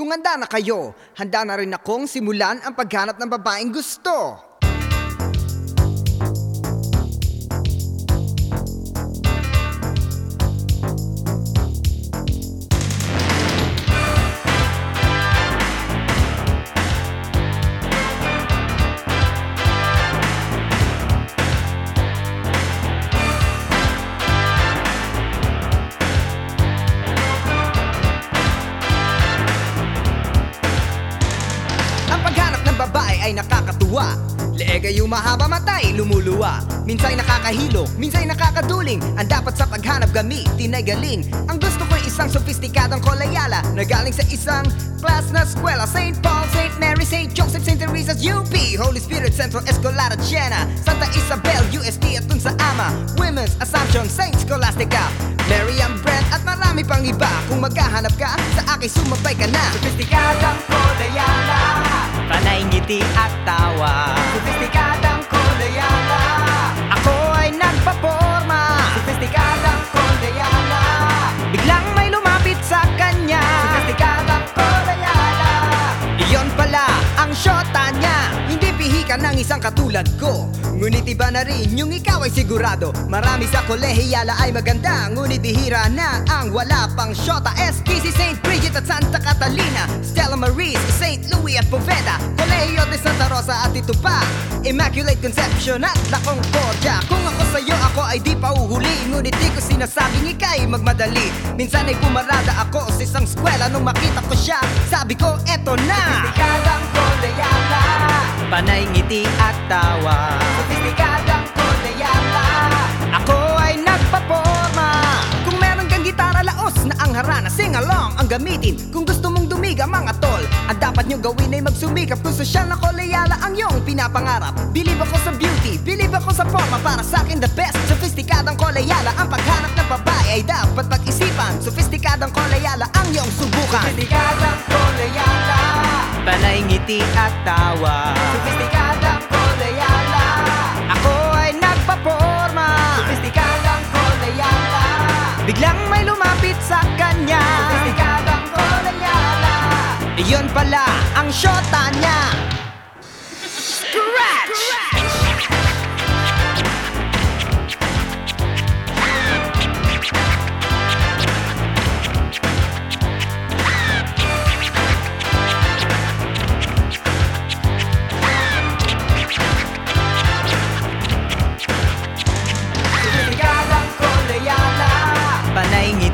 Kung handa na kayo, handa na rin akong simulan ang paghanap ng babaeng gusto. Ay nakakatuwa Leega yung mahaba matay, lumuluwa Minsa'y nakakahilo, minsa'y nakakaduling Ang dapat sa paghanap gamitin ay Ang gusto ko'y isang sofistikadong kolayala Na galing sa isang class na eskwela St. Paul, St. Mary, St. Joseph, St. Teresa's UP Holy Spirit Central Escolar at Siena Santa Isabel, UST at dun sa Ama Women's Assumption, St. Scholastica Mary Ann Brent at marami pang iba Kung maghahanap ka, sa akin sumabay ka na Sofistikadong Panay Pihika ng isang katulad ko Ngunit iba na rin yung ikaw ay sigurado Marami sa kolehiyala ay maganda Ngunit bihira na ang wala pang syota STC St. Bridget at Santa Catalina Stella Maris, St. Louis at Poveda Colegio de Santa Rosa at ito pa Immaculate Conception at La Concordia Kung ako sa'yo ako ay di pa uhuli Ngunit di ko sinasabing ika'y magmadali Minsan ay pumarada ako sa isang skwela Nung makita ko siya, sabi ko eto na Sofistikadang kolayala Panay ngiti at tawa. Sofistikadang kolayala Ako ay nagpaporma. Kung meron kang gitara laos na ang harana. Sing along ang gamitin. Kung gusto mong dumiga mga tol. Ang dapat nyo gawin ay magsumikap Kung sosyal na kolayala ang iyong pinapangarap. Believe ako sa beauty, believe ako sa forma. Para sa akin the best, sofistikadang kolayala Ang paghanap ng babae ay dapat pag-isipan Sofistikadang kolayala ang iyong subukan. Sofistikadang Panay ngiti at tawa. Sofistikadang kolayala. Ako ay nagpaporma. Sofistikadang kolayala. Biglang may lumapit sa kanya. Sofistikadang kolayala. Iyon pala ang syota niya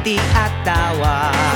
出会ったわ。